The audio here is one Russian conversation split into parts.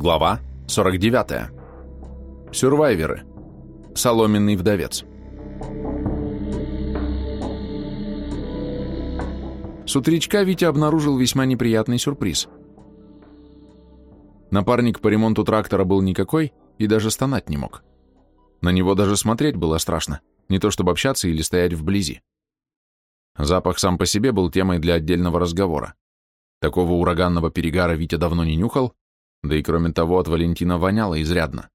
Глава 49. Сюрвайверы. Соломенный вдовец. С утречка Витя обнаружил весьма неприятный сюрприз. Напарник по ремонту трактора был никакой и даже стонать не мог. На него даже смотреть было страшно, не то чтобы общаться или стоять вблизи. Запах сам по себе был темой для отдельного разговора. Такого ураганного перегара Витя давно не нюхал, да и кроме того от Валентина воняло изрядно.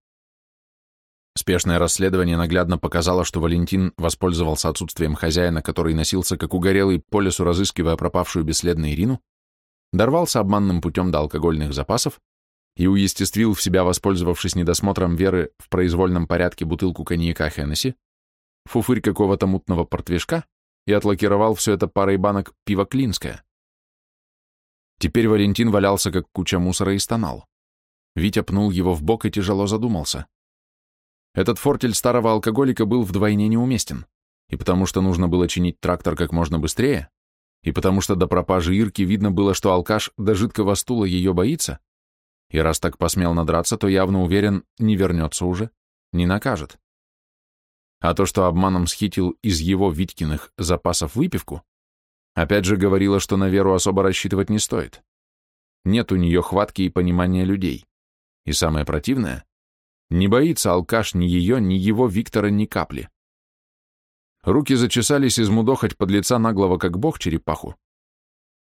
Спешное расследование наглядно показало, что Валентин воспользовался отсутствием хозяина, который носился как угорелый по лесу, разыскивая пропавшую бесследно Ирину, дорвался обманным путем до алкогольных запасов и уестествил в себя, воспользовавшись недосмотром Веры в произвольном порядке бутылку коньяка Хеннесси, фуфырь какого-то мутного портвишка и отлакировал все это парой банок пива Клинское. Теперь Валентин валялся, как куча мусора, и стонал. Витя пнул его в бок и тяжело задумался. Этот фортель старого алкоголика был вдвойне неуместен, и потому что нужно было чинить трактор как можно быстрее, и потому что до пропажи Ирки видно было, что алкаш до жидкого стула ее боится, и раз так посмел надраться, то явно уверен, не вернется уже, не накажет. А то, что обманом схитил из его Витькиных запасов выпивку, опять же говорило, что на Веру особо рассчитывать не стоит. Нет у нее хватки и понимания людей. И самое противное, не боится алкаш ни ее, ни его Виктора ни капли. Руки зачесались измудохать под лица наглого, как бог, черепаху.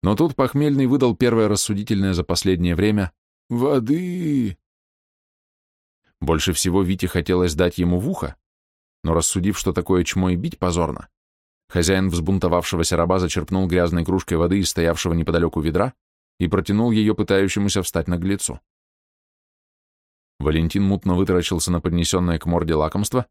Но тут похмельный выдал первое рассудительное за последнее время «Воды!». Больше всего Вите хотелось дать ему в ухо, но рассудив, что такое чмо и бить позорно, хозяин взбунтовавшегося раба зачерпнул грязной кружкой воды из стоявшего неподалеку ведра и протянул ее пытающемуся встать наглецу. Валентин мутно вытаращился на поднесенное к морде лакомство,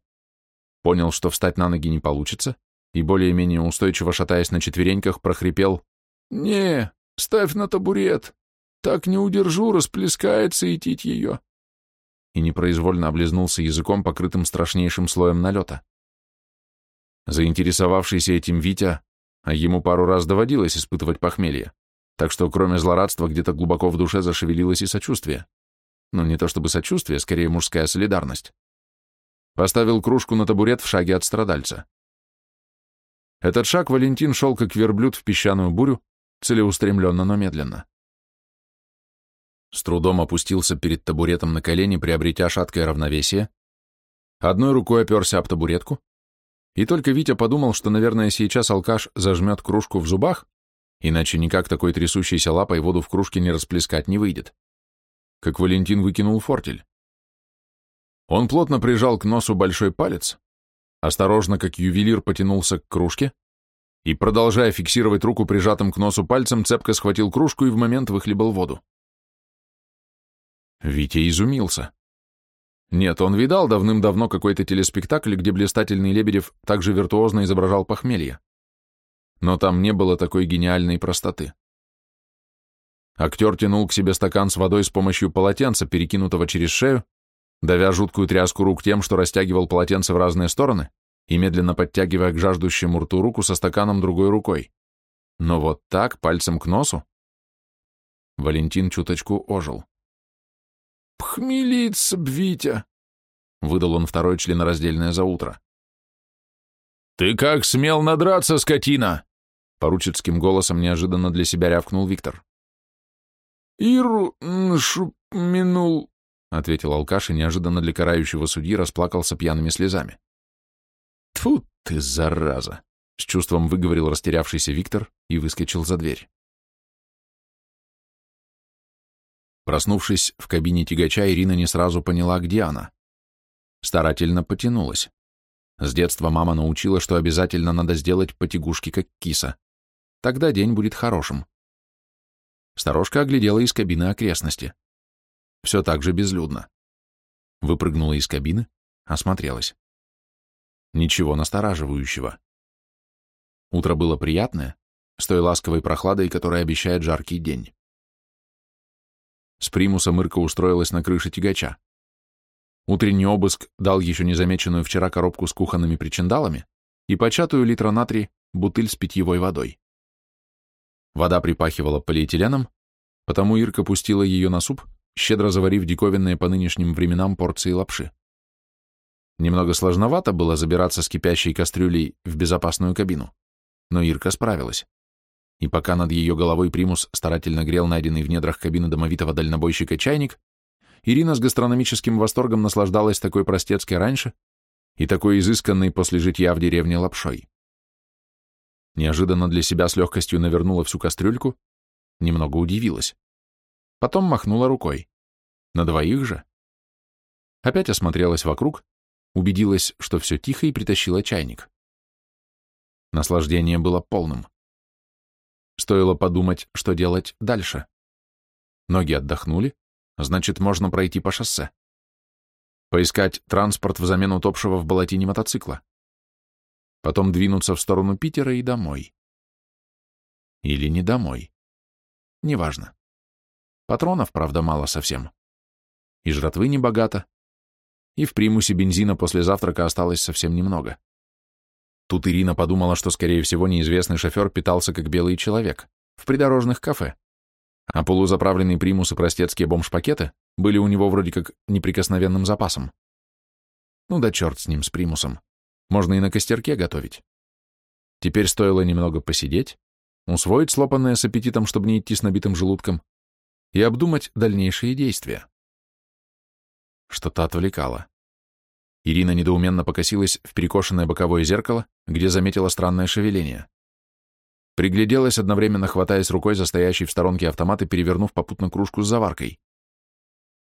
понял, что встать на ноги не получится, и более-менее устойчиво шатаясь на четвереньках, прохрипел «Не, ставь на табурет, так не удержу, расплескается и тить ее» и непроизвольно облизнулся языком, покрытым страшнейшим слоем налета. Заинтересовавшийся этим Витя, а ему пару раз доводилось испытывать похмелье, так что кроме злорадства где-то глубоко в душе зашевелилось и сочувствие но не то чтобы сочувствие, скорее мужская солидарность. Поставил кружку на табурет в шаге от страдальца. Этот шаг Валентин шел как верблюд в песчаную бурю, целеустремленно, но медленно. С трудом опустился перед табуретом на колени, приобретя шаткое равновесие, одной рукой оперся об табуретку, и только Витя подумал, что, наверное, сейчас алкаш зажмет кружку в зубах, иначе никак такой трясущейся лапой воду в кружке не расплескать не выйдет как Валентин выкинул фортель. Он плотно прижал к носу большой палец, осторожно, как ювелир, потянулся к кружке и, продолжая фиксировать руку прижатым к носу пальцем, цепко схватил кружку и в момент выхлебал воду. Витя изумился. Нет, он видал давным-давно какой-то телеспектакль, где блистательный Лебедев также виртуозно изображал похмелье. Но там не было такой гениальной простоты. Актер тянул к себе стакан с водой с помощью полотенца, перекинутого через шею, давя жуткую тряску рук тем, что растягивал полотенце в разные стороны и медленно подтягивая к жаждущему рту руку со стаканом другой рукой. Но вот так, пальцем к носу. Валентин чуточку ожил. «Пхмелиться, Витя!» — выдал он второе членораздельное за утро. «Ты как смел надраться, скотина!» — поручицким голосом неожиданно для себя рявкнул Виктор. Иру шупминул, — ответил алкаш и неожиданно для карающего судьи расплакался пьяными слезами. Тфу ты, зараза! — с чувством выговорил растерявшийся Виктор и выскочил за дверь. Проснувшись в кабине тягача, Ирина не сразу поняла, где она. Старательно потянулась. С детства мама научила, что обязательно надо сделать потягушки, как киса. Тогда день будет хорошим. Сторожка оглядела из кабины окрестности. Все так же безлюдно. Выпрыгнула из кабины, осмотрелась. Ничего настораживающего. Утро было приятное, с той ласковой прохладой, которая обещает жаркий день. С примуса Мырка устроилась на крыше тягача. Утренний обыск дал еще незамеченную вчера коробку с кухонными причиндалами и початую литра натрий бутыль с питьевой водой. Вода припахивала полиэтиленом, потому Ирка пустила ее на суп щедро заварив диковинные по нынешним временам порции лапши. Немного сложновато было забираться с кипящей кастрюлей в безопасную кабину, но Ирка справилась. И пока над ее головой примус старательно грел найденный в недрах кабины домовитого дальнобойщика чайник, Ирина с гастрономическим восторгом наслаждалась такой простецкой раньше и такой изысканной после житья в деревне лапшой. Неожиданно для себя с легкостью навернула всю кастрюльку, немного удивилась. Потом махнула рукой. На двоих же. Опять осмотрелась вокруг, убедилась, что все тихо, и притащила чайник. Наслаждение было полным. Стоило подумать, что делать дальше. Ноги отдохнули, значит, можно пройти по шоссе. Поискать транспорт взамен утопшего в болотине мотоцикла. Потом двинуться в сторону Питера и домой. Или не домой. Неважно. Патронов, правда, мало совсем. И жратвы не богато. И в примусе бензина после завтрака осталось совсем немного. Тут Ирина подумала, что, скорее всего, неизвестный шофер питался как белый человек, в придорожных кафе. А полузаправленный примус и простецкие бомж-пакеты были у него вроде как неприкосновенным запасом. Ну да черт с ним, с примусом. Можно и на костерке готовить. Теперь стоило немного посидеть, усвоить слопанное с аппетитом, чтобы не идти с набитым желудком, и обдумать дальнейшие действия. Что-то отвлекало. Ирина недоуменно покосилась в перекошенное боковое зеркало, где заметила странное шевеление. Пригляделась, одновременно хватаясь рукой за стоящий в сторонке автомат и перевернув попутно кружку с заваркой.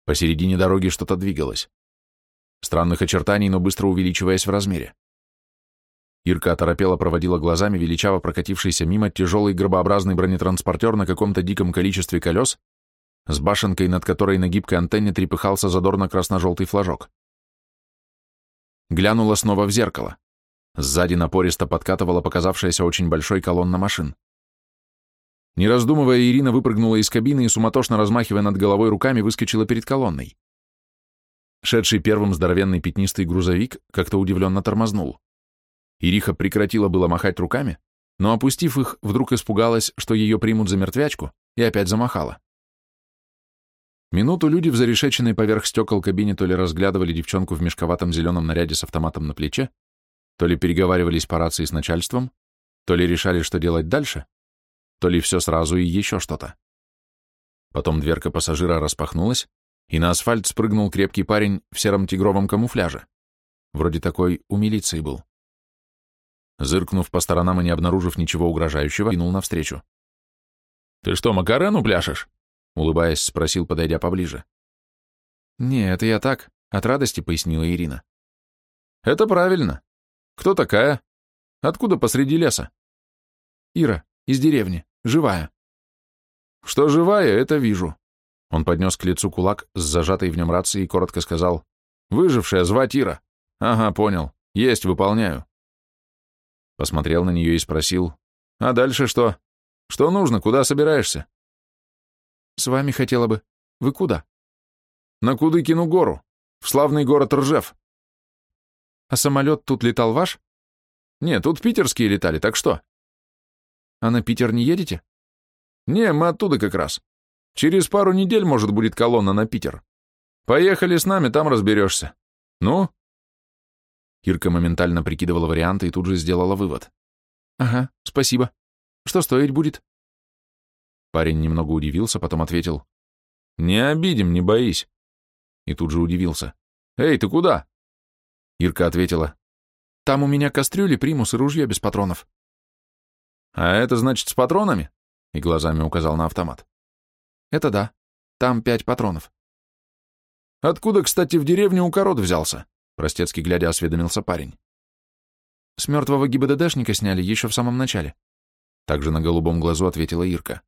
Посередине дороги что-то двигалось. Странных очертаний, но быстро увеличиваясь в размере. Ирка оторопела проводила глазами величаво прокатившийся мимо тяжелый гробообразный бронетранспортер на каком-то диком количестве колес с башенкой, над которой на гибкой антенне трепыхался задорно красно-желтый флажок. Глянула снова в зеркало. Сзади напористо подкатывала показавшаяся очень большой колонна машин. Не раздумывая, Ирина выпрыгнула из кабины и, суматошно размахивая над головой руками, выскочила перед колонной. Шедший первым здоровенный пятнистый грузовик как-то удивленно тормознул. Ириха прекратила было махать руками, но, опустив их, вдруг испугалась, что ее примут за мертвячку, и опять замахала. Минуту люди в зарешеченной поверх стекол кабине то ли разглядывали девчонку в мешковатом зеленом наряде с автоматом на плече, то ли переговаривались по рации с начальством, то ли решали, что делать дальше, то ли все сразу и еще что-то. Потом дверка пассажира распахнулась, и на асфальт спрыгнул крепкий парень в сером тигровом камуфляже. Вроде такой у милиции был. Зыркнув по сторонам и не обнаружив ничего угрожающего, кинул навстречу. «Ты что, Макарену пляшешь?» Улыбаясь, спросил, подойдя поближе. «Не, это я так, от радости», — пояснила Ирина. «Это правильно. Кто такая? Откуда посреди леса?» «Ира, из деревни, живая». «Что живая, это вижу». Он поднес к лицу кулак с зажатой в нем рацией и коротко сказал. «Выжившая, звать Ира». «Ага, понял. Есть, выполняю». Посмотрел на нее и спросил. «А дальше что? Что нужно? Куда собираешься?» «С вами хотела бы. Вы куда?» «На Кудыкину гору, в славный город Ржев». «А самолет тут летал ваш?» «Не, тут питерские летали, так что?» «А на Питер не едете?» «Не, мы оттуда как раз. Через пару недель, может, будет колонна на Питер. Поехали с нами, там разберешься. Ну?» Ирка моментально прикидывала варианты и тут же сделала вывод. «Ага, спасибо. Что стоить будет?» Парень немного удивился, потом ответил. «Не обидим, не боись». И тут же удивился. «Эй, ты куда?» Ирка ответила. «Там у меня кастрюли, примус и ружье без патронов». «А это значит с патронами?» И глазами указал на автомат. «Это да. Там пять патронов». «Откуда, кстати, в деревне укорот взялся?» Простецкий глядя осведомился парень. «С мертвого ГИБДДшника сняли еще в самом начале». Также на голубом глазу ответила Ирка.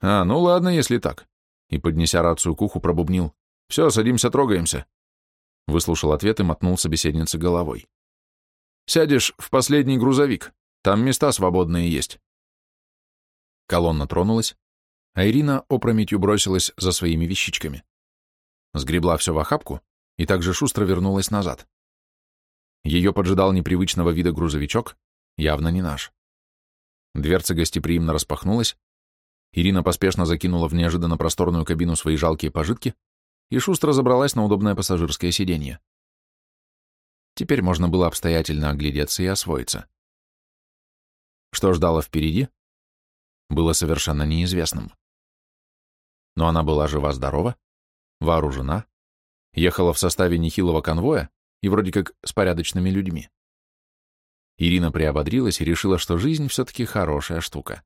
«А, ну ладно, если так». И, поднеся рацию к уху, пробубнил. «Все, садимся, трогаемся». Выслушал ответ и мотнул собеседнице головой. «Сядешь в последний грузовик. Там места свободные есть». Колонна тронулась, а Ирина опрометью бросилась за своими вещичками. Сгребла все в охапку и также шустро вернулась назад. Ее поджидал непривычного вида грузовичок, явно не наш. Дверца гостеприимно распахнулась, Ирина поспешно закинула в неожиданно просторную кабину свои жалкие пожитки и шустро забралась на удобное пассажирское сиденье. Теперь можно было обстоятельно оглядеться и освоиться. Что ждало впереди, было совершенно неизвестным. Но она была жива-здорова, вооружена, ехала в составе нехилого конвоя и вроде как с порядочными людьми. Ирина приободрилась и решила, что жизнь все-таки хорошая штука.